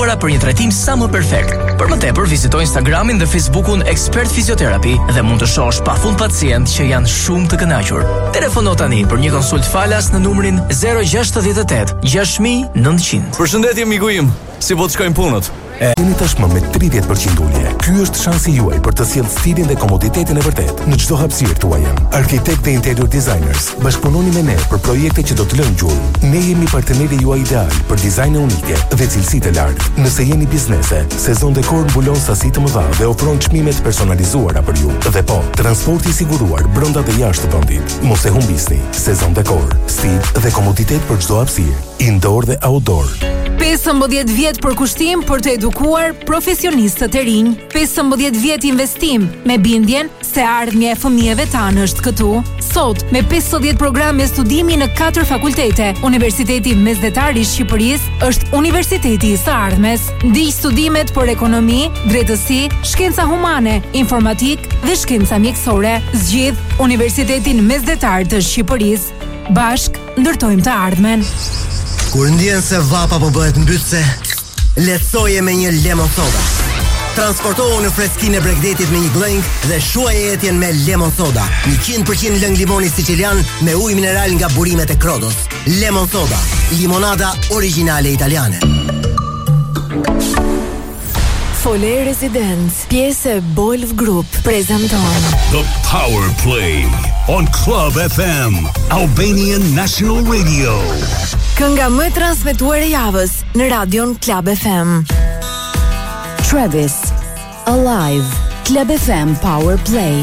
Ora për një trajtim sa më perfekt. Për më tepër vizito Instagramin dhe Facebookun Expert Physiotherapy dhe mund të shohësh pafund pacientë që janë shumë të kënaqur. Telefono tani për një konsultë falas në numrin 068 6900. Përshëndetje miku im. Si po të shkojnë punët? E keni tashmë me 30% ulje. Ky është shansi juaj për të sjellë stilin dhe komoditetin e vërtetë në çdo hapësirë tuaj. Arkitekt dhe interior designers Bashkëpunoni me ne për projekte që do të lënë gjurmë. Ne jemi parteneri juaj ideal për dizajne unike dhe cilësi të lartë. Nëse jeni biznese, Sezon Decor mbulon sasi të mëdha dhe ofron çmime të personalizuara për ju. Dhe po, transporti i siguruar brenda dhe jashtë vendit. Mos e humbisni. Sezon Decor, stil dhe komoditet për çdo hapësirë, indoor dhe outdoor. 15 vjet përkushtim për të edukuar profesionistët e rinj. 15 vjet investim me bindjen Se e ardhmja e fëmijëve tanë është këtu. Sot, me 50 programe studimi në 4 fakultete, Universiteti Mesdhetar i Shqipërisë është Universiteti i së ardhmes. Ndiq studimet për ekonomi, drejtësi, shkenca humane, informatikë dhe shkenca mjekësore. Zgjidh Universitetin Mesdhetar të Shqipërisë. Bashk Ndërtojmë të ardhmen. Kur ndjen se vapa po bëhet mbytëse, lehtësoje me një lemon soda. Transportohu në freskinë e bregdetit me një gllënjkë dhe shuaje etjen me lemon soda. 100% lëng limoni sicilian me ujë mineral nga burimet e Krodos. Lemon soda, limonada origjinale italiane. Fole Residence Albert. Pjesë e Bolv Group prezanton The Power Play on Club FM Albanian National Radio. Kënga më e transmetuar e javës në Radion Club FM. Travis Alive Club FM Power Play.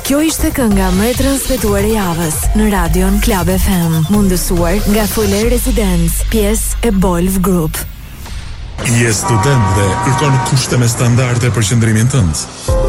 Kjo ishte kënga më e transmetuar e javës në Radion Club FM, mundësuar nga Fole Residence, pjesë e Bolv Group. Je student dhe kërkon kushte me standarde për qëndrimin tënd.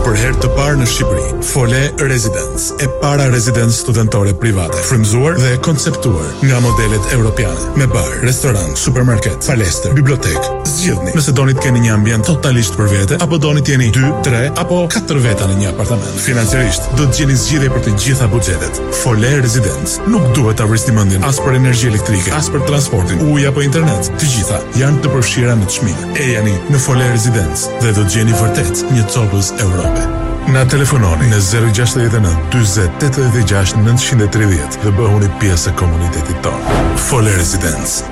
Për herë të parë në Shqipëri, Fole Residence, e para rezidencë studentore private, frymëzuar dhe konceptuar nga modelet europiane, me bar, restorant, supermarket, palestër, bibliotekë. Zgjidhni nëse doni të keni një ambient totalisht për vete apo doni të jeni 2, 3 apo 4 veta në një apartament. Financiarisht, do të gjeni zgjidhje për të gjitha buxhetet. Fole Residence. Nuk duhet ta vrisni mendjen as për energji elektrike, as për transportin, ujë apo internet. Të gjitha janë të përfshira në çmim. Ejani në Fole Residence dhe do të gjeni vërtet një copëz Europe. Na telefononi në 069 40 86 930 dhe bëhuni pjesë e komunitetit tonë. Fole Residence.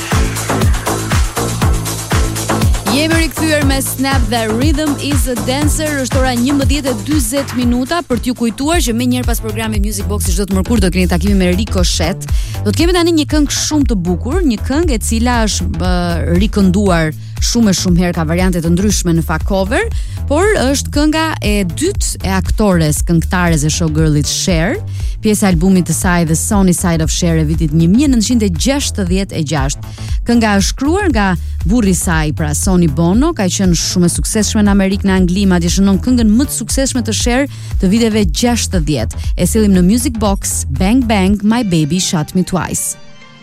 Jemi rikthyer me Snap dhe Rhythm is a Dancer. Është ora 11:40 minuta për t'ju kujtuar që menjëherë pas programit Music Box çdo të mërkurë do keni takimin me Ricochet. Do të kemi tani një këngë shumë të bukur, një këngë e cila është rikënduar shumë e shumë herë ka variante të ndryshme në fakt cover, por është kënga e dytë e aktores këngëtares e showgirlit Cher, pjesë e albumit të saj The Sonny Side of Cher e vitit 1966. Kënga është shkruar nga burri i saj, pra Sonny Bono, ka qenë shumë e suksesshme në Amerikë, në Angli, madje shënon këngën më të suksesshme të Cher të viteve 60. E sjellim në Music Box, Bang Bang, My Baby Shot Me Twice.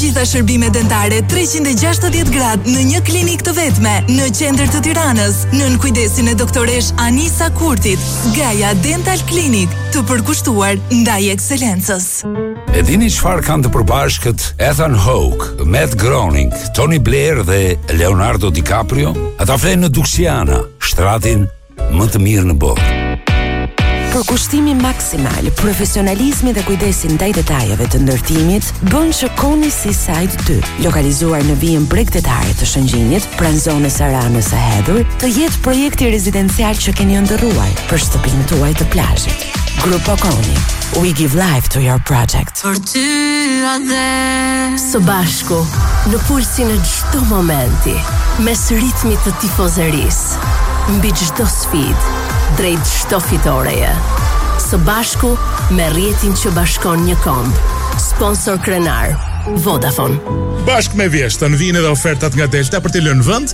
gjitha shërbime dentare 360 gradë në një klinikë të vetme në qendër të Tiranës, nën kujdesin e doktoreshë Anisa Kurtit. Gaia Dental Clinic, të përkushtuar ndaj ekselencës. E dini çfarë kanë të përbashkët Ethan Hawke, Matt Groening, Tony Blair dhe Leonardo DiCaprio? Ata flenë në Duxiana, shtratin Më të mirë në botë. Përkushtimi maksimal, profesionalizmi dhe kujdesi ndaj detajeve të ndërtimit bën që Koni Seaside 2, lokalizuar në vijën bregdetare të Shëngjinit, pranë zonës së Ranës së Hedhur, të jetë projekti rezidencial që keni ëndërruar për shtëpinë tuaj të plazhit. Grupo Koni, we give life to your project. Për ty atdhe. Së bashku, në pulsin e çdo momenti, mes ritmit të tifozerisë, mbi çdo sfidë, drejt çdo fitoreje. Së bashku, me rrjetin që bashkon një komb. Sponsor krenar, Vodafone. Bashkë me vjeshtën vijnë edhe ofertat nga Delta për t'i lënë vend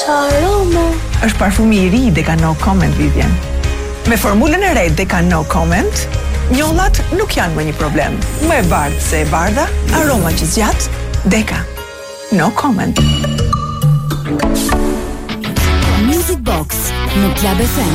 Ç'aromë! Është parfumi i ri Deka No Comment Vivian. Me formulën e re Deka No Comment, njollat nuk janë më një problem. Më e bardhë se e bardha, aroma që zgjat, Deka No Comment. Music Box në Club FM.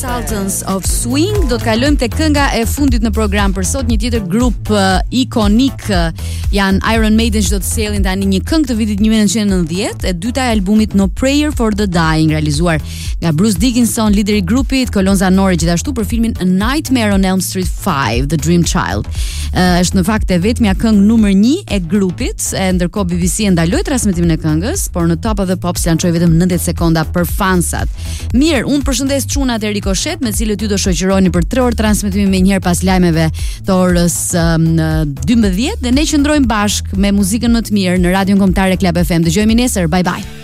Sultans of Swing do të kalojmë te kënga e fundit në program për sot një tjetër grup uh, ikonik uh, janë Iron Maiden që do të sjellin tani një këngë të vitit 1990 e dyta e albumit No Prayer for the Dying realizuar nga Bruce Dickinson lideri i grupit kolonë zanore gjithashtu për filmin A Nightmare on Elm Street 5 The Dream Child uh, është në fakt e vetmja këngë numër 1 e grupit e ndërkohë BBC e ndaloi transmetimin e këngës por në Top of the Pops lançoi vetëm 90 sekonda për fansat Mirë, unë përshëndes çunat e Rikoshet, me të cilët ju do shoqëroheni për 3 orë transmetimi menjëherë pas lajmeve të orës um, 12 dhe ne qëndrojmë bashkë me muzikën më të mirë në Radion Kombëtare Club FM. Dëgjohemi nesër. Bye bye.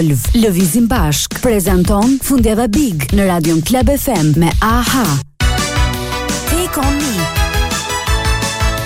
Bolv, Lëvizim Bashkë, prezanton Fundjava Big në Radion Klab FM me AHA. Take on me.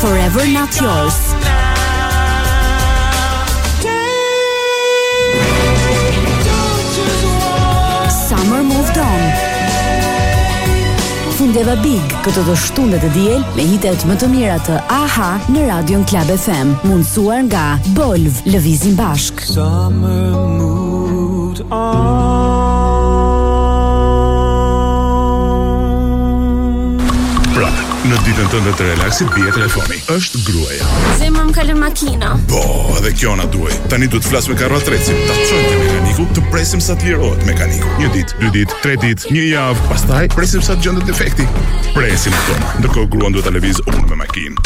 Forever not yours. Summer moved on. Fundjava Big këtë të shtunë dhe të diel me hitet më të mira të AHA në Radion Klab FM, mundësuar nga Bolv, lëvizim bashkë. Summer moved Pra, në ditën tënde të relaksit bie telefoni. Është gruaja. Zemra më ka lënë makina. Po, edhe kjo na duhej. Tani duhet të flas me karrotrecin, ta çojmë te mekaniku, të presim sa të lirohet mekaniku. Një ditë, dy ditë, tre ditë, një javë, pastaj presim sa të gjendet defekti. Presim atë. Ndërkohë gruan duhet ta lëviz unë me makinë.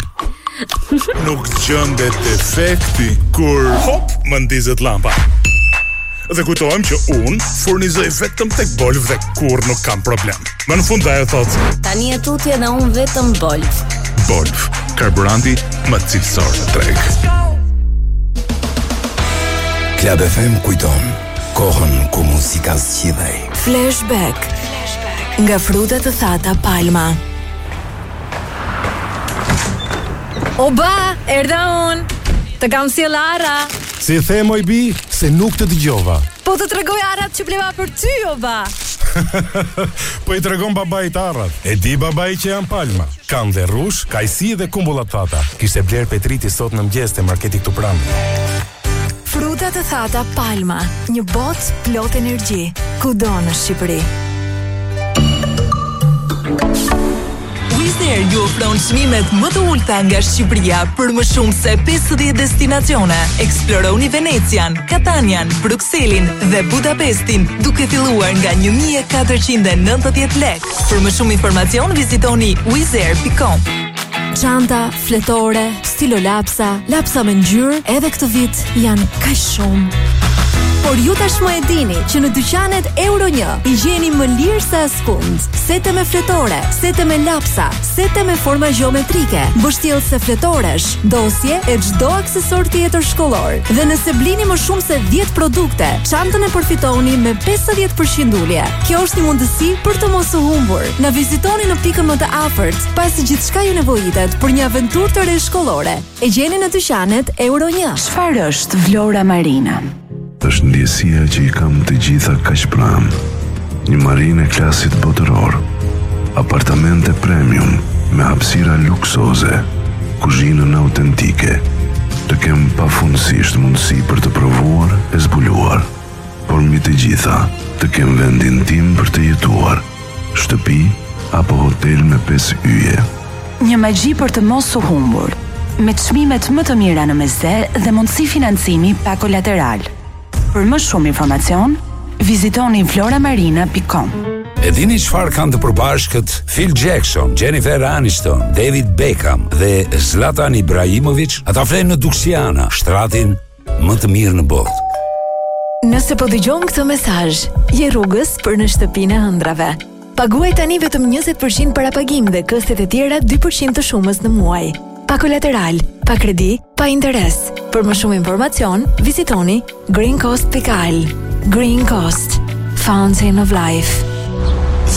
Nuk gjendet defekti kur hop më ndizet lampa. Dhe kujtohem që unë furnizoj vetëm tek Bolv dhe kurrë nuk kam problem. Më në fund ajo thotë, Tani e tutje dhe unë vetëm Bolv. Bolv, karburanti më cilësor në treg. Klab FM kujton kohën kur muzika zgjidhej. Flashback. Flashback. Nga fruta të thata Palma. O ba, erdha unë. Të kam sjellë arra. Si the moj bi, se nuk të dëgjova. Po të tregoja arrat që bleva për ty, o ba. po i tregon babait arrat. E di babai që janë palma. Kanë dhe rrush, kajsi dhe kumbulla të thata. Kishte blerë Petriti sot në mëngjes te marketi këtu pranë. Fruta të thata Palma, një botë plot energji, kudo në Shqipëri. Wizz Air ju ofron çmimet më të ulëta nga Shqipëria për më shumë se 50 destinacione. Eksploroni Venecian, Katanian, Brukselin dhe Budapestin duke filluar nga 1490 lekë. Për më shumë informacion vizitoni wizzair.com. Çanta Fletore, stilolapsa, lapsa me ngjyrë, edhe këtë vit janë kaq shumë. Por ju tashmë e dini që në dyqanet Euro 1 i gjeni më lirë se askund. Sete me fletore, sete me lapsa, sete me forma gjeometrike, mbështjellëse fletoresh, dosje e çdo aksesor tjetër shkollor. Dhe nëse blini më shumë se 10 produkte, çantën e përfitoni me 50% ulje. Kjo është një mundësi për të mos u humbur. Na vizitoni në pikën më të afërt Pasi gjithçka ju nevojitet për një aventurë të re shkollore, e gjeni në dyqanet Euro 1. Çfarë është Vlora Marina? Është ndjesia që i kam të gjitha kaq pranë. Një marinë e klasit botëror, apartamente premium me hapësira luksoze, kuzhinën autentike. Të kem pafundësisht mundësi për të provuar e zbuluar, por mbi të gjitha, të kem vendin tim për të jetuar. Shtëpi apo hotel me pesë yje. Një magji për të mos u humbur, me çmimet më të mira në Mesdhe dhe mundësi financimi pa kolateral. Për më shumë informacion, vizitoni vloramarina.com. E dini çfarë kanë të përbashkët Phil Jackson, Jennifer Aniston, David Beckham dhe Zlatan Ibrahimovic? Ata flenë në Duxiana, shtratin Më të mirë në botë. Nëse po dëgjon këtë mesazh, je rrugës për në shtëpinë e ëndrrave. Paguaj tani vetëm 20% parapagim dhe këstet e tjera 2% të shumës në muaj. Pa kolateral, pa kredi, pa interes. Për më shumë informacion, vizitoni greencoast.al. Green Coast, Fountain of Life.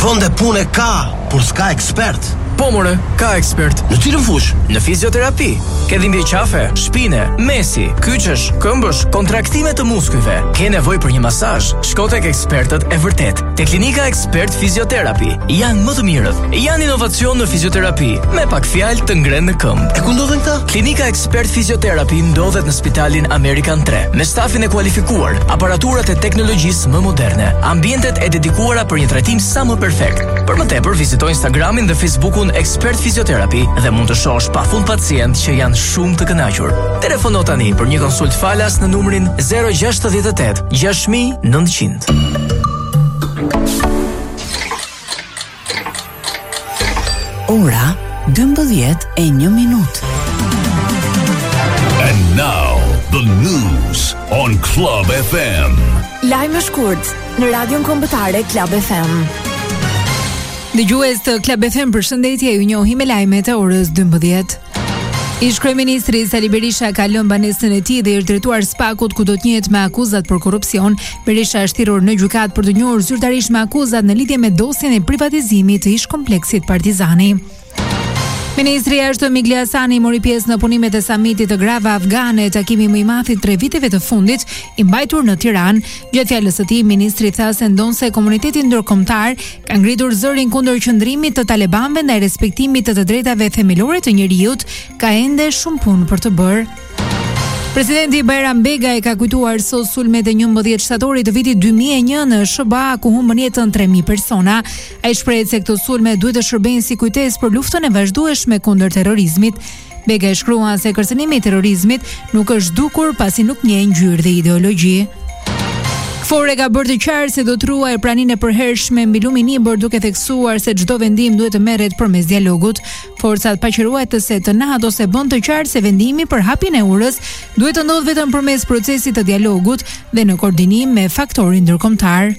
Vende pune ka, por s'ka ekspertë. Po more, ka ekspertë. Në cilën fushë? Në fizioterapi. Ke dhimbje qafe, shpine, mesi, kyçesh, këmbësh, kontraktime të muskujve. Ke nevojë për një masazh? Shko tek ekspertët e vërtetë. Te klinika Ekspert Fizioterapi. Janë më të mirët. Janë inovacion në fizioterapi. Me pak fjalë të ngrenë në këmbë. E ku ndodhen këta? Klinika Ekspert Fizioterapi ndodhet në spitalin Amerikan 3, me stafin e kualifikuar, aparaturat e teknologjisë më moderne, ambientet e dedikuara për një trajtim sa më perfekt. Për më tepër, vizito Instagramin dhe Facebookun Ekspert Fizioterapi dhe mund të shohësh pafund pacientë që janë shumë të kënaqur. Telefono tani për një konsultë falas në numrin 068 6900. Ora 12 e 1 minutë. And now the news on Club FM. Lajme shkurt në Radion Kombëtare Club FM. Dëgjues të Club FM, përshëndetje, ju njohim me lajmet e orës 12. Ish-kryeministri Sali Berisha ka lënë banesën e tij dhe i është drejtuar Spakut ku do të njihet me akuzat për korrupsion. Berisha është thirrur në gjykatë për t'u njohur zyrtarisht me akuzat në lidhje me dosjen e privatizimit të ish-kompleksit Partizani. Ministri i Jashtëm Igli Hasani mori pjesë në punimet e samitit të grave afgane, takimi më i madh i tre viteve të fundit, i mbajtur në Tiranë. Gjatë fjalës së tij, ministri tha se ndonëse komuniteti ndërkombëtar ka ngritur zërin kundër qëndrimit të talebanëve ndaj respektimit të të drejtave themelore të njeriut, ka ende shumë punë për të bërë. Presidenti Bajram Begaj e ka kujtuar sot sulmet e 11 shtatorit të vitit 2001 në SHBA ku humbën jetën 3000 persona. Ai shprehet se këto sulme duhet të shërbejnë si kujtesë për luftën e vazhdueshme kundër terrorizmit. Begaj shkruan se kërcënimi i terrorizmit nuk është zhdukur pasi nuk njeh ngjyrë dhe ideologji. KFOR e ka bërë të qartë se do të ruajë praninë e përhershme mbi lumin Ibër duke theksuar se çdo vendim duhet të merret përmes dialogut. Forcat paqeruajtëse të NATO-s e bënë të qartë se vendimi për hapjen e urës duhet të ndodhë vetëm përmes procesit të dialogut dhe në koordinim me faktorin ndërkombëtar.